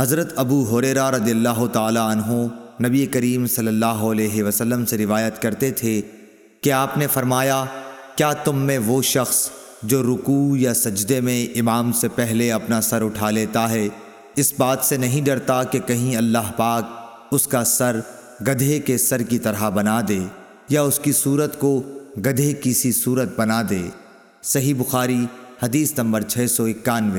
حضرت ابو حریرہ رضی اللہ تعالی عنہ نبی کریم صلی اللہ علیہ وسلم سے روایت کرتے تھے کہ آپ نے فرمایا، کیا تم میں وہ شخص جو رکوع یا سجدے میں امام سے پہلے اپنا سر اٹھا لیتا ہے؟ اس بات سے نہیں ڈرتا کہ کہیں اللہ پاک اس کا سر گدھے کے سر کی طرح بنا دے یا اس کی صورت کو گدھے کی سی صورت بنا دے۔ صحیح بخاری، حدیث نمبر 691